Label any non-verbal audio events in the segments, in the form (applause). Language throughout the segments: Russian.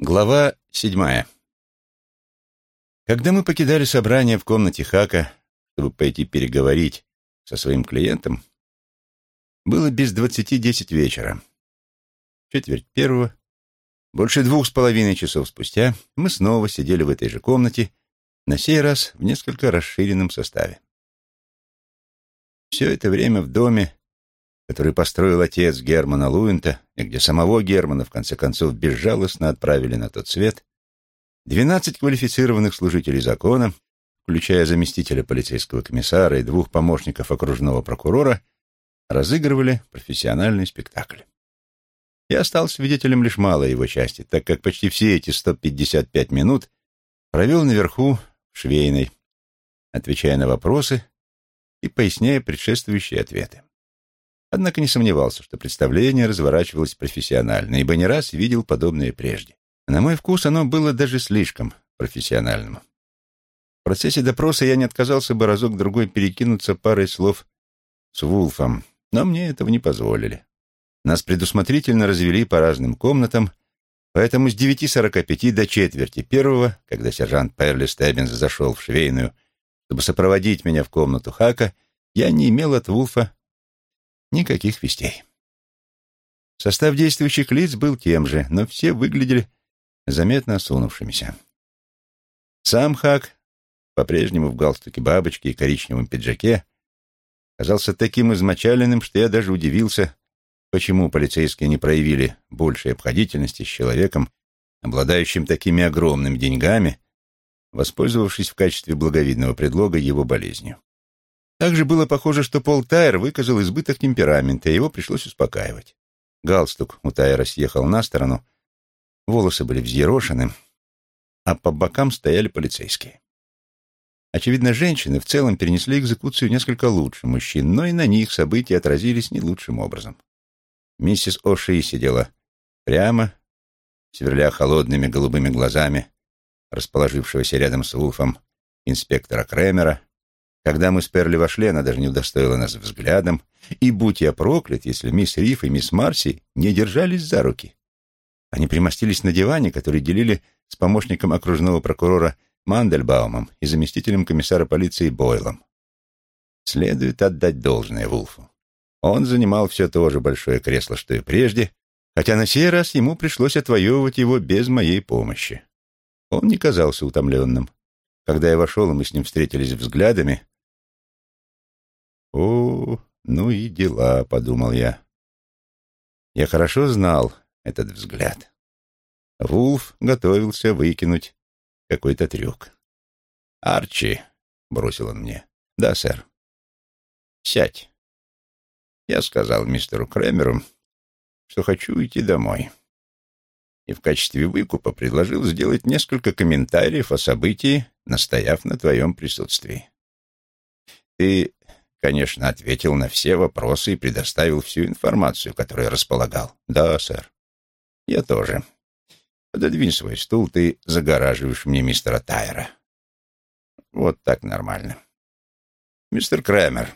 Глава седьмая. Когда мы покидали собрание в комнате Хака, чтобы пойти переговорить со своим клиентом, было без двадцати десять вечера. Четверть первого, больше двух с половиной часов спустя, мы снова сидели в этой же комнате, на сей раз в несколько расширенном составе. Все это время в доме который построил отец Германа Луинта, и где самого Германа, в конце концов, безжалостно отправили на тот свет, двенадцать квалифицированных служителей закона, включая заместителя полицейского комиссара и двух помощников окружного прокурора, разыгрывали профессиональный спектакль. Я стал свидетелем лишь малой его части, так как почти все эти 155 минут провел наверху в швейной, отвечая на вопросы и поясняя предшествующие ответы. Однако не сомневался, что представление разворачивалось профессионально, ибо не раз видел подобное прежде. На мой вкус оно было даже слишком профессиональным. В процессе допроса я не отказался бы разок-другой перекинуться парой слов с Вулфом, но мне этого не позволили. Нас предусмотрительно развели по разным комнатам, поэтому с 9.45 до четверти первого, когда сержант Перли Стеббинс зашел в швейную, чтобы сопроводить меня в комнату Хака, я не имел от Вулфа Никаких вестей. Состав действующих лиц был тем же, но все выглядели заметно осунувшимися. Сам Хак, по-прежнему в галстуке бабочки и коричневом пиджаке, казался таким измочаленным, что я даже удивился, почему полицейские не проявили большей обходительности с человеком, обладающим такими огромными деньгами, воспользовавшись в качестве благовидного предлога его болезнью. Также было похоже, что Пол Тайер выказал избыток темперамента, и его пришлось успокаивать. Галстук у Тайера съехал на сторону, волосы были взъерошены, а по бокам стояли полицейские. Очевидно, женщины в целом перенесли экзекуцию несколько лучше мужчин, но и на них события отразились не лучшим образом. Миссис О'Ши сидела прямо, сверля холодными голубыми глазами расположившегося рядом с Улфом инспектора Кремера, когда мы с Перли вошли, она даже не удостоила нас взглядом, и будь я проклят, если мисс Риф и мисс Марси не держались за руки. Они примостились на диване, который делили с помощником окружного прокурора Мандельбаумом и заместителем комиссара полиции Бойлом. Следует отдать должное Вулфу. Он занимал все то же большое кресло, что и прежде, хотя на сей раз ему пришлось отвоевывать его без моей помощи. Он не казался утомленным. Когда я вошел, и мы с ним встретились взглядами, «О, ну и дела», — подумал я. Я хорошо знал этот взгляд. Вулф готовился выкинуть какой-то трюк. «Арчи», — бросил он мне. «Да, сэр». «Сядь». Я сказал мистеру Кремеру, что хочу идти домой. И в качестве выкупа предложил сделать несколько комментариев о событии, настояв на твоем присутствии. Ты конечно, ответил на все вопросы и предоставил всю информацию, которую располагал. Да, сэр. Я тоже. Пододвинь свой стул, ты загораживаешь мне мистера Тайера. Вот так нормально. Мистер Крэмер,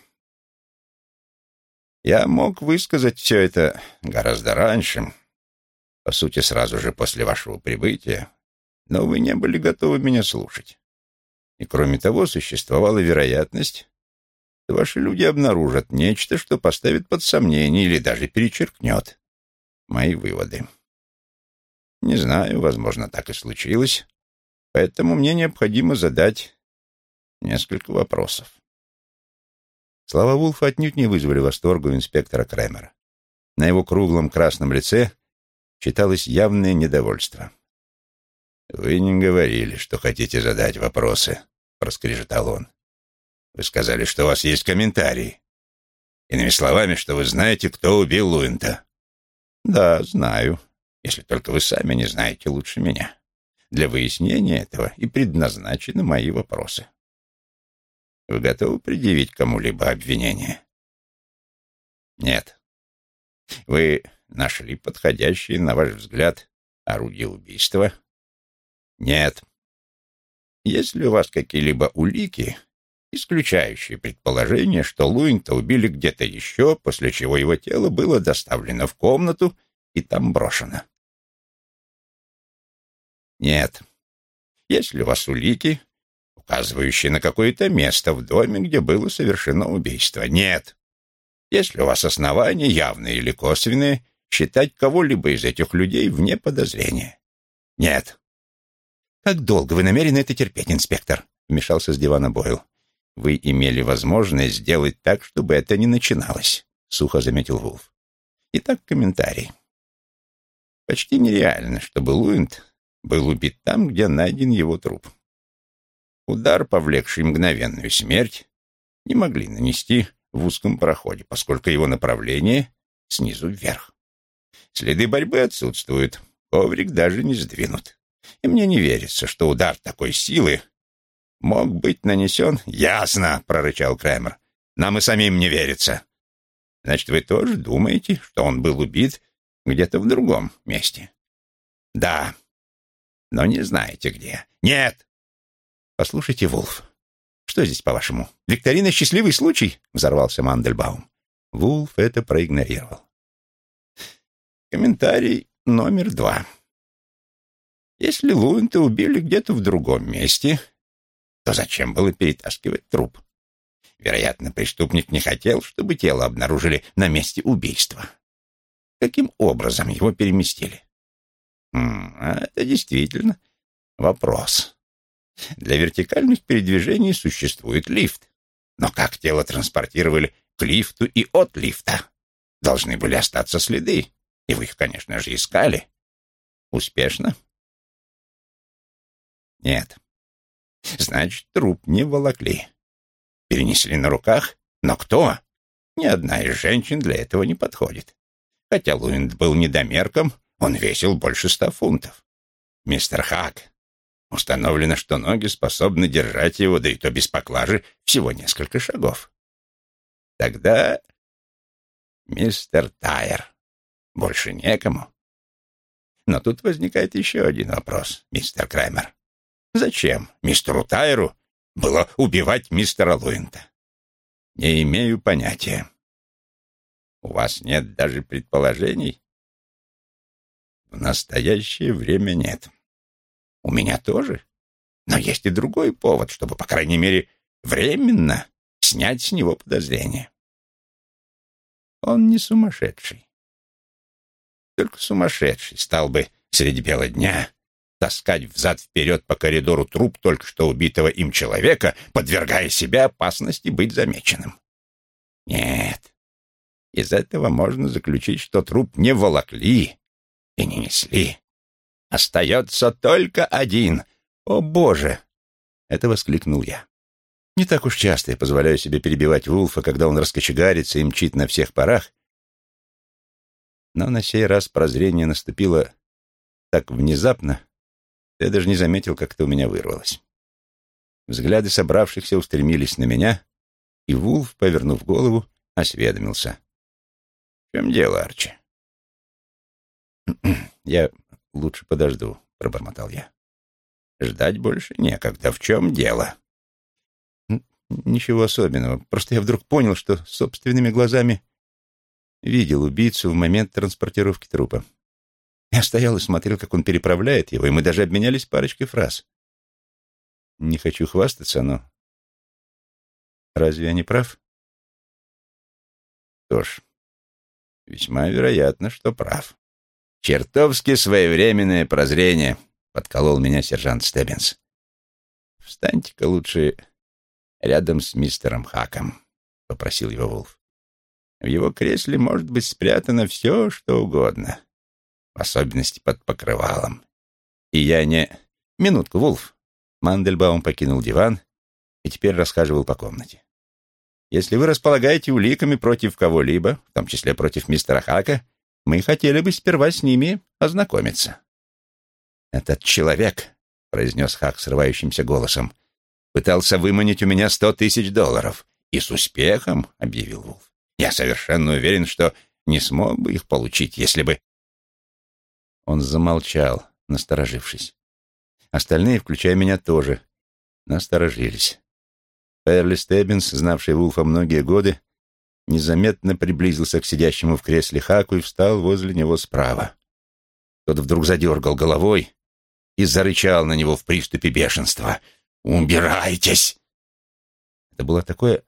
я мог высказать все это гораздо раньше, по сути, сразу же после вашего прибытия, но вы не были готовы меня слушать. И кроме того, существовала вероятность, ваши люди обнаружат нечто, что поставит под сомнение или даже перечеркнет мои выводы. Не знаю, возможно, так и случилось, поэтому мне необходимо задать несколько вопросов. Слова Вулфа отнюдь не вызвали восторга у инспектора Кремера. На его круглом красном лице читалось явное недовольство. «Вы не говорили, что хотите задать вопросы», — проскрежетал он. Вы сказали, что у вас есть комментарии. Иными словами, что вы знаете, кто убил Луинта. Да, знаю, если только вы сами не знаете лучше меня. Для выяснения этого и предназначены мои вопросы. Вы готовы предъявить кому-либо обвинение? Нет. Вы нашли подходящее, на ваш взгляд, орудие убийства? Нет. Есть ли у вас какие-либо улики, исключающие предположение, что Луинта убили где-то еще, после чего его тело было доставлено в комнату и там брошено. Нет. Есть ли у вас улики, указывающие на какое-то место в доме, где было совершено убийство? Нет. Есть ли у вас основания, явные или косвенные, считать кого-либо из этих людей вне подозрения? Нет. Как долго вы намерены это терпеть, инспектор? Вмешался с дивана Бойл. Вы имели возможность сделать так, чтобы это не начиналось, сухо заметил Вулф. Итак, комментарий. Почти нереально, чтобы Луинд был убит там, где найден его труп. Удар, повлекший мгновенную смерть, не могли нанести в узком проходе, поскольку его направление снизу вверх. Следы борьбы отсутствуют, коврик даже не сдвинут. И мне не верится, что удар такой силы мог быть нанесен... «Ясно!» — прорычал Крэмер. «Нам и самим не верится. Значит, вы тоже думаете, что он был убит где-то в другом месте?» «Да, но не знаете где». «Нет!» «Послушайте, Вулф, что здесь, по-вашему? Викторина «Счастливый случай»?» — взорвался Мандельбаум. Вулф это проигнорировал. Комментарий номер два. Если Луинта убили где-то в другом месте, то зачем было перетаскивать труп? Вероятно, преступник не хотел, чтобы тело обнаружили на месте убийства. Каким образом его переместили? М -м, это действительно вопрос. Для вертикальных передвижений существует лифт. Но как тело транспортировали к лифту и от лифта? Должны были остаться следы. И вы их, конечно же, искали. Успешно? Нет. Значит, труп не волокли. Перенесли на руках? Но кто? Ни одна из женщин для этого не подходит. Хотя Луинд был недомерком, он весил больше ста фунтов. Мистер Хак, установлено, что ноги способны держать его, да и то без поклажи, всего несколько шагов. Тогда мистер Тайер. Больше некому. Но тут возникает еще один вопрос, мистер Краймер. Зачем мистеру Тайеру было убивать мистера Луинта? Не имею понятия. У вас нет даже предположений? В настоящее время нет. У меня тоже. Но есть и другой повод, чтобы, по крайней мере, временно снять с него подозрения. Он не сумасшедший. Только сумасшедший стал бы среди бела дня таскать взад-вперед по коридору труп только что убитого им человека, подвергая себя опасности быть замеченным. Нет, из этого можно заключить, что труп не волокли и не несли. Остается только один. О, Боже! Это воскликнул я. Не так уж часто я позволяю себе перебивать Вулфа, когда он раскочегарится и мчит на всех парах, но на сей раз прозрение наступило так внезапно, я даже не заметил, как это у меня вырвалось. Взгляды собравшихся устремились на меня, и Вулф, повернув голову, осведомился. «В чем дело, Арчи?» (clears throat) «Я лучше подожду», — пробормотал я. «Ждать больше некогда. В чем дело?» «Ничего особенного. Просто я вдруг понял, что собственными глазами видел убийцу в момент транспортировки трупа. Я стоял и смотрел, как он переправляет его, и мы даже обменялись парочкой фраз. Не хочу хвастаться, но... Разве я не прав? Что ж, весьма вероятно, что прав. Чертовски своевременное прозрение, — подколол меня сержант Стеббинс. Встаньте-ка лучше рядом с мистером Хаком, — попросил его Вулф. В его кресле может быть спрятано все, что угодно, особенности под покрывалом. И я не... Минутку, Вулф. Мандельбаум покинул диван и теперь расхаживал по комнате. Если вы располагаете уликами против кого-либо, в том числе против мистера Хака, мы хотели бы сперва с ними ознакомиться. «Этот человек», — произнес Хак срывающимся голосом, — «пытался выманить у меня сто тысяч долларов. И с успехом», — объявил Вулф. Я совершенно уверен, что не смог бы их получить, если бы...» Он замолчал, насторожившись. Остальные, включая меня, тоже насторожились. Перли Стеббинс, знавший Вулфа многие годы, незаметно приблизился к сидящему в кресле Хаку и встал возле него справа. Тот вдруг задергал головой и зарычал на него в приступе бешенства. «Убирайтесь!» Это было такое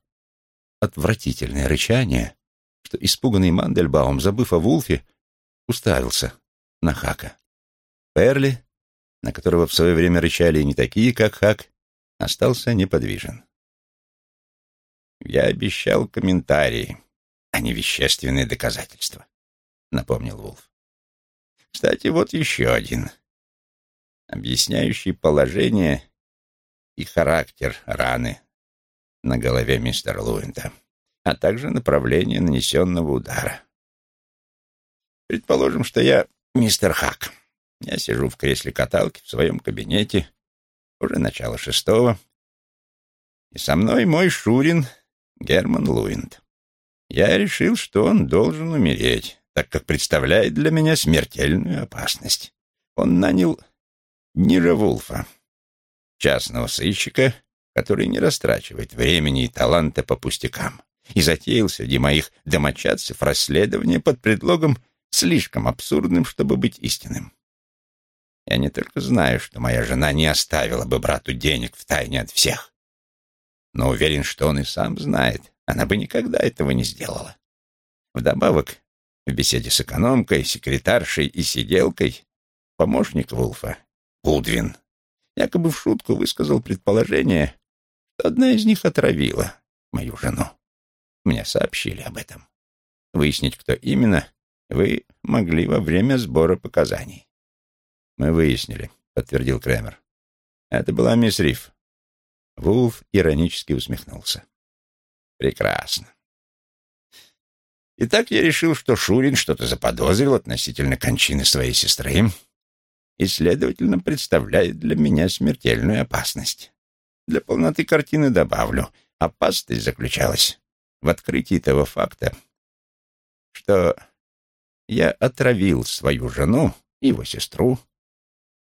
отвратительное рычание, что испуганный Мандельбаум, забыв о Вулфе, уставился на Хака. Перли, на которого в свое время рычали не такие, как Хак, остался неподвижен. «Я обещал комментарии, а не вещественные доказательства», — напомнил Вулф. «Кстати, вот еще один, объясняющий положение и характер раны на голове мистера Луинта, а также направление нанесенного удара. Предположим, что я мистер Хак. Я сижу в кресле каталки в своем кабинете, уже начало шестого, и со мной мой Шурин Герман Луинд. Я решил, что он должен умереть, так как представляет для меня смертельную опасность. Он нанял Нира Вулфа, частного сыщика, который не растрачивает времени и таланта по пустякам, и затеял среди моих домочадцев расследование под предлогом слишком абсурдным, чтобы быть истинным. Я не только знаю, что моя жена не оставила бы брату денег в тайне от всех, но уверен, что он и сам знает, она бы никогда этого не сделала. Вдобавок, в беседе с экономкой, секретаршей и сиделкой помощник Вулфа, Гудвин, якобы в шутку высказал предположение, что одна из них отравила мою жену. Мне сообщили об этом. Выяснить, кто именно, вы могли во время сбора показаний. Мы выяснили, подтвердил Кремер. Это была мисс Риф. Вулф иронически усмехнулся. Прекрасно. Итак, я решил, что Шурин что-то заподозрил относительно кончины своей сестры и, следовательно, представляет для меня смертельную опасность. Для полноты картины добавлю, опасность заключалась в открытии того факта, что я отравил свою жену и его сестру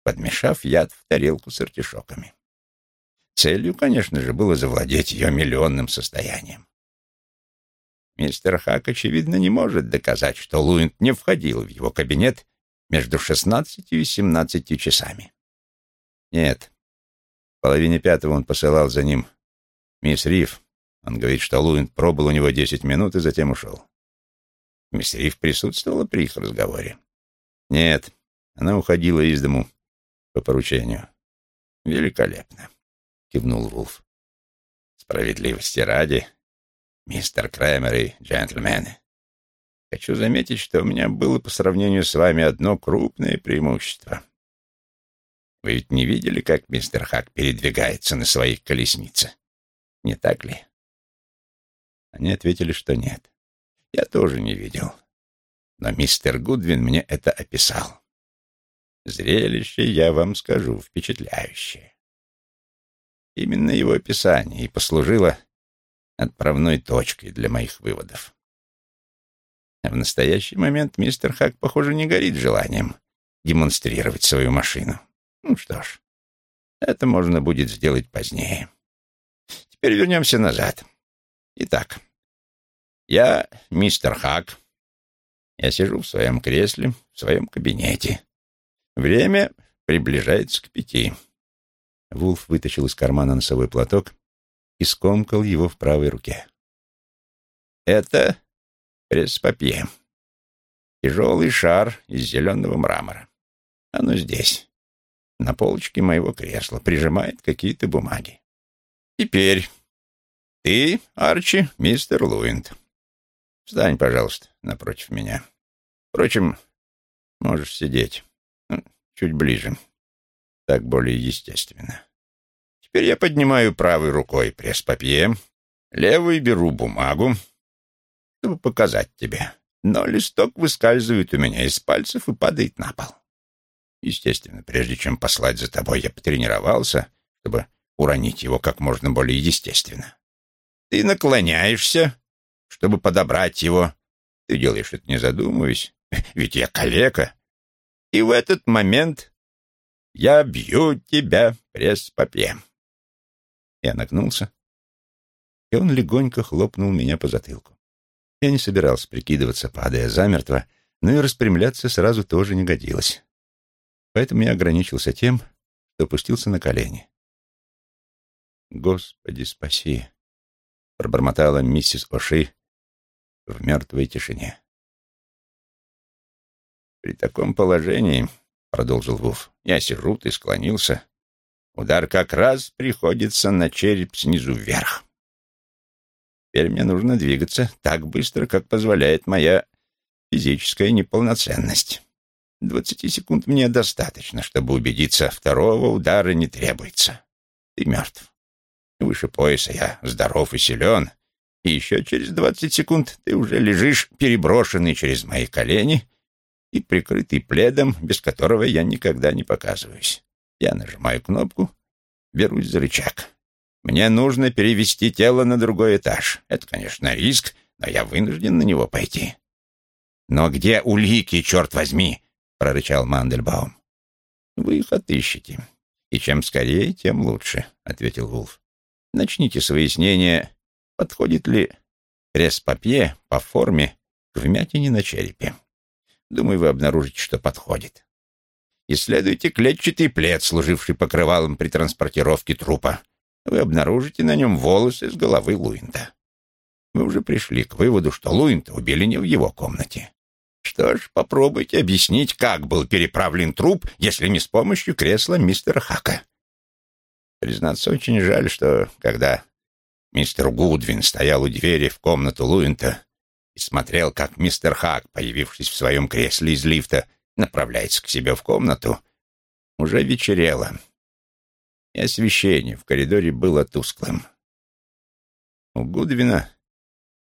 подмешав яд в тарелку с артишоками. Целью, конечно же, было завладеть ее миллионным состоянием. Мистер Хак, очевидно, не может доказать, что Луинт не входил в его кабинет между шестнадцатью и семнадцатью часами. Нет. В половине пятого он посылал за ним мисс Риф. Он говорит, что Луинт пробыл у него десять минут и затем ушел. Мисс Риф присутствовала при их разговоре. Нет, она уходила из дому по поручению. Великолепно, кивнул Вулф. Справедливости ради, мистер Крэмер и джентльмены. Хочу заметить, что у меня было по сравнению с вами одно крупное преимущество. Вы ведь не видели, как мистер Хак передвигается на своих колеснице? Не так ли? Они ответили, что нет. Я тоже не видел. Но мистер Гудвин мне это описал. Зрелище, я вам скажу, впечатляющее. Именно его описание и послужило отправной точкой для моих выводов. А в настоящий момент мистер Хак, похоже, не горит желанием демонстрировать свою машину. Ну что ж, это можно будет сделать позднее. Теперь вернемся назад. Итак, я мистер Хак. Я сижу в своем кресле, в своем кабинете. Время приближается к пяти. Вулф вытащил из кармана носовой платок и скомкал его в правой руке. Это пресс-папье. Тяжелый шар из зеленого мрамора. Оно здесь, на полочке моего кресла, прижимает какие-то бумаги. Теперь ты, Арчи, мистер Луинд. Встань, пожалуйста, напротив меня. Впрочем, можешь сидеть. Чуть ближе. Так более естественно. Теперь я поднимаю правой рукой пресс-папье, левой беру бумагу, чтобы показать тебе. Но листок выскальзывает у меня из пальцев и падает на пол. Естественно, прежде чем послать за тобой, я потренировался, чтобы уронить его как можно более естественно. Ты наклоняешься, чтобы подобрать его. Ты делаешь это не задумываясь, (laughs) ведь я калека, и в этот момент я бью тебя пресс-папье. Я нагнулся, и он легонько хлопнул меня по затылку. Я не собирался прикидываться, падая замертво, но и распрямляться сразу тоже не годилось. Поэтому я ограничился тем, что опустился на колени. «Господи, спаси!» — пробормотала миссис Оши в мертвой тишине. «При таком положении, — продолжил Вуф, — я сижу, ты склонился. Удар как раз приходится на череп снизу вверх. Теперь мне нужно двигаться так быстро, как позволяет моя физическая неполноценность. Двадцати секунд мне достаточно, чтобы убедиться, второго удара не требуется. Ты мертв. Выше пояса я здоров и силен, и еще через двадцать секунд ты уже лежишь, переброшенный через мои колени и прикрытый пледом, без которого я никогда не показываюсь. Я нажимаю кнопку, берусь за рычаг. Мне нужно перевести тело на другой этаж. Это, конечно, риск, но я вынужден на него пойти. «Но где улики, черт возьми?» — прорычал Мандельбаум. «Вы их отыщете. И чем скорее, тем лучше», — ответил Вулф. «Начните с выяснения, подходит ли пресс-папье по форме к вмятине на черепе. Думаю, вы обнаружите, что подходит. Исследуйте клетчатый плед, служивший покрывалом при транспортировке трупа. Вы обнаружите на нем волосы с головы Луинта. Мы уже пришли к выводу, что Луинта убили не в его комнате. Что ж, попробуйте объяснить, как был переправлен труп, если не с помощью кресла мистера Хака. Признаться, очень жаль, что когда мистер Гудвин стоял у двери в комнату Луинта и смотрел, как мистер Хак, появившись в своем кресле из лифта, направляется к себе в комнату, уже вечерело, и освещение в коридоре было тусклым. У Гудвина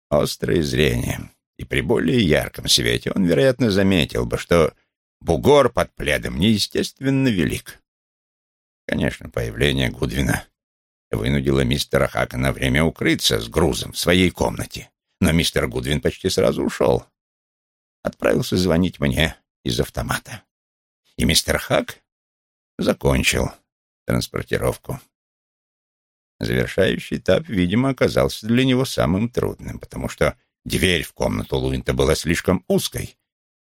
острое зрение и при более ярком свете он, вероятно, заметил бы, что бугор под пледом неестественно велик. Конечно, появление Гудвина вынудило мистера Хака на время укрыться с грузом в своей комнате, но мистер Гудвин почти сразу ушел. Отправился звонить мне из автомата. И мистер Хак закончил транспортировку. Завершающий этап, видимо, оказался для него самым трудным, потому что Дверь в комнату Луинта была слишком узкой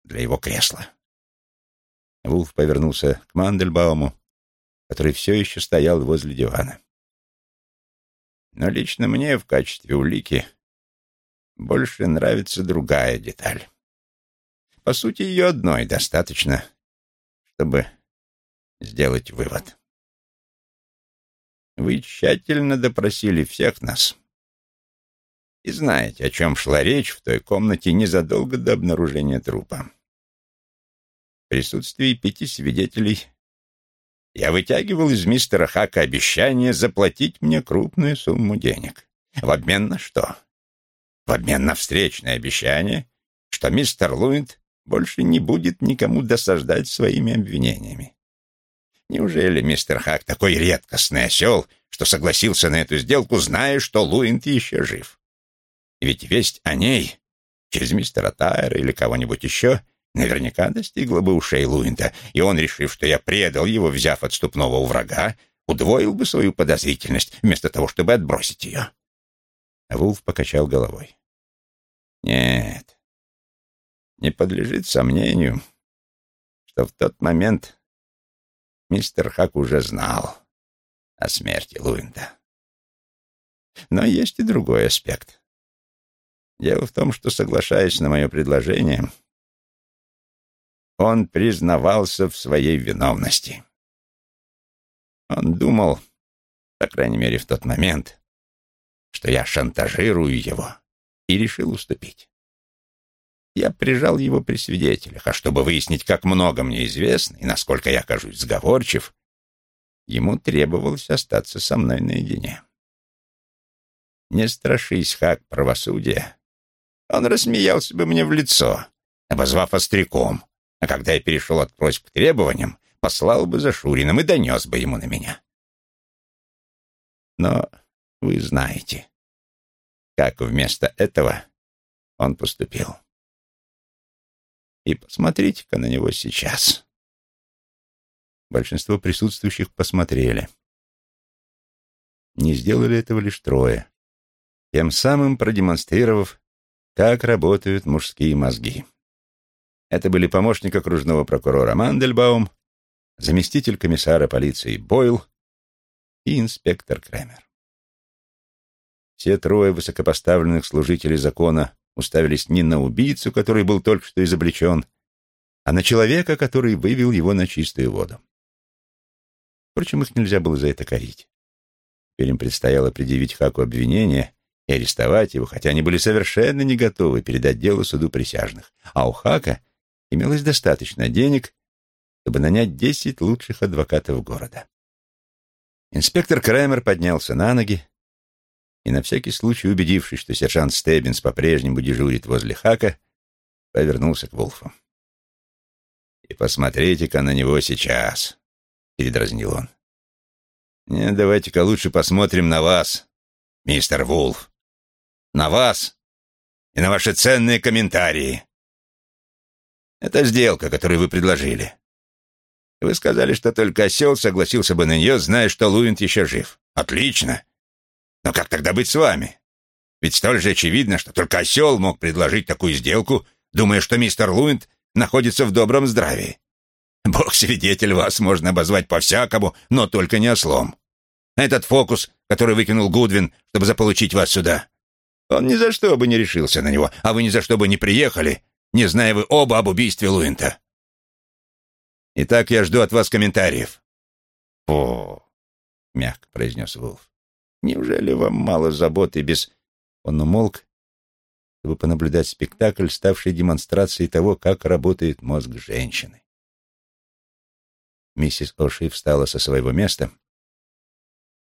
для его кресла. Вулф повернулся к Мандельбауму, который все еще стоял возле дивана. Но лично мне в качестве улики больше нравится другая деталь. По сути, ее одной достаточно, чтобы сделать вывод. Вы тщательно допросили всех нас и знаете, о чем шла речь в той комнате незадолго до обнаружения трупа. В присутствии пяти свидетелей я вытягивал из мистера Хака обещание заплатить мне крупную сумму денег. В обмен на что? В обмен на встречное обещание, что мистер Луинд больше не будет никому досаждать своими обвинениями. Неужели мистер Хак такой редкостный осел, что согласился на эту сделку, зная, что Луинд еще жив? Ведь весть о ней через мистера Тайра или кого-нибудь еще наверняка достигла бы ушей Луинта, и он, решив, что я предал его, взяв отступного у врага, удвоил бы свою подозрительность, вместо того, чтобы отбросить ее. Вулф покачал головой. Нет, не подлежит сомнению, что в тот момент мистер Хак уже знал о смерти Луинта. Но есть и другой аспект. Дело в том, что, соглашаясь на мое предложение, он признавался в своей виновности. Он думал, по крайней мере в тот момент, что я шантажирую его, и решил уступить. Я прижал его при свидетелях, а чтобы выяснить, как много мне известно и насколько я кажусь сговорчив, ему требовалось остаться со мной наедине. Не страшись, Хак, правосудия, он рассмеялся бы мне в лицо, обозвав остряком, а когда я перешел от просьб к требованиям, послал бы за Шуриным и донес бы ему на меня. Но вы знаете, как вместо этого он поступил. И посмотрите-ка на него сейчас. Большинство присутствующих посмотрели. Не сделали этого лишь трое, тем самым продемонстрировав как работают мужские мозги. Это были помощник окружного прокурора Мандельбаум заместитель комиссара полиции Бойл и инспектор Кремер. Все трое высокопоставленных служителей закона уставились не на убийцу, который был только что изобличен, а на человека, который вывел его на чистую воду. Впрочем, их нельзя было за это корить. Теперь им предстояло предъявить Хаку обвинение и арестовать его, хотя они были совершенно не готовы передать дело суду присяжных. А у Хака имелось достаточно денег, чтобы нанять десять лучших адвокатов города. Инспектор Краймер поднялся на ноги и, на всякий случай убедившись, что сержант Стеббинс по-прежнему дежурит возле Хака, повернулся к Вулфу. «И посмотрите-ка на него сейчас», — передразнил он. «Нет, давайте-ка лучше посмотрим на вас, мистер Вулф. На вас и на ваши ценные комментарии. Это сделка, которую вы предложили. Вы сказали, что только осел согласился бы на нее, зная, что Луинт еще жив. Отлично. Но как тогда быть с вами? Ведь столь же очевидно, что только осел мог предложить такую сделку, думая, что мистер Луинт находится в добром здравии. Бог свидетель, вас можно обозвать по-всякому, но только не ослом. Этот фокус, который выкинул Гудвин, чтобы заполучить вас сюда, он ни за что бы не решился на него, а вы ни за что бы не приехали, не зная вы оба об убийстве Луинта. Итак, я жду от вас комментариев. О, мягко произнес Вулф. Неужели вам мало заботы без... Он умолк, чтобы понаблюдать спектакль, ставший демонстрацией того, как работает мозг женщины. Миссис Оши встала со своего места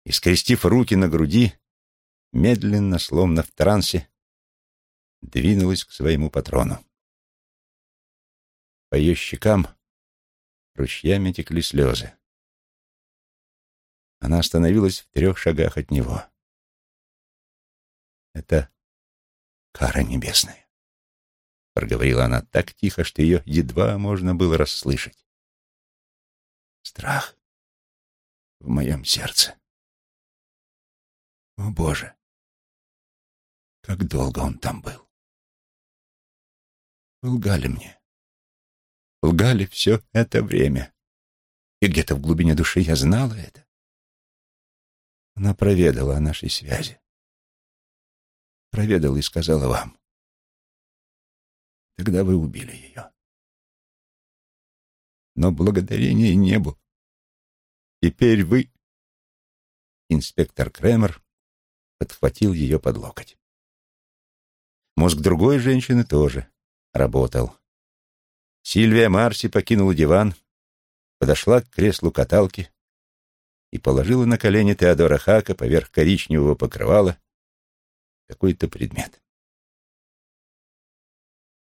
и, скрестив руки на груди, медленно, словно в трансе, двинулась к своему патрону. По ее щекам ручьями текли слезы. Она остановилась в трех шагах от него. «Это кара небесная», — проговорила она так тихо, что ее едва можно было расслышать. «Страх в моем сердце. О, Боже! Как долго он там был! Лгали мне. Лгали все это время. И где-то в глубине души я знала это. Она проведала о нашей связи. Проведала и сказала вам. Тогда вы убили ее. Но благодарение небу. Теперь вы... Инспектор Кремер подхватил ее под локоть. Мозг другой женщины тоже работал. Сильвия Марси покинула диван, подошла к креслу каталки и положила на колени Теодора Хака поверх коричневого покрывала какой-то предмет.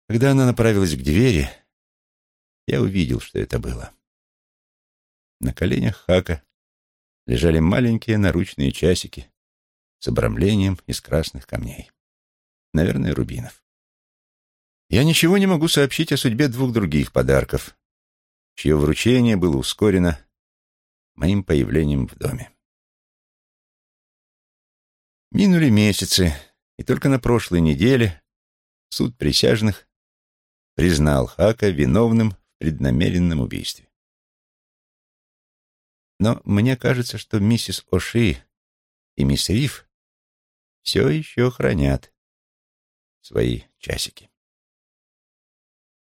Когда она направилась к двери, я увидел, что это было. На коленях Хака лежали маленькие наручные часики с обрамлением из красных камней. Наверное, рубинов. Я ничего не могу сообщить о судьбе двух других подарков, чье вручение было ускорено моим появлением в доме. Минули месяцы, и только на прошлой неделе суд присяжных признал Хака виновным в преднамеренном убийстве. Но мне кажется, что миссис Оши и мисс Риф все еще хранят свои часики.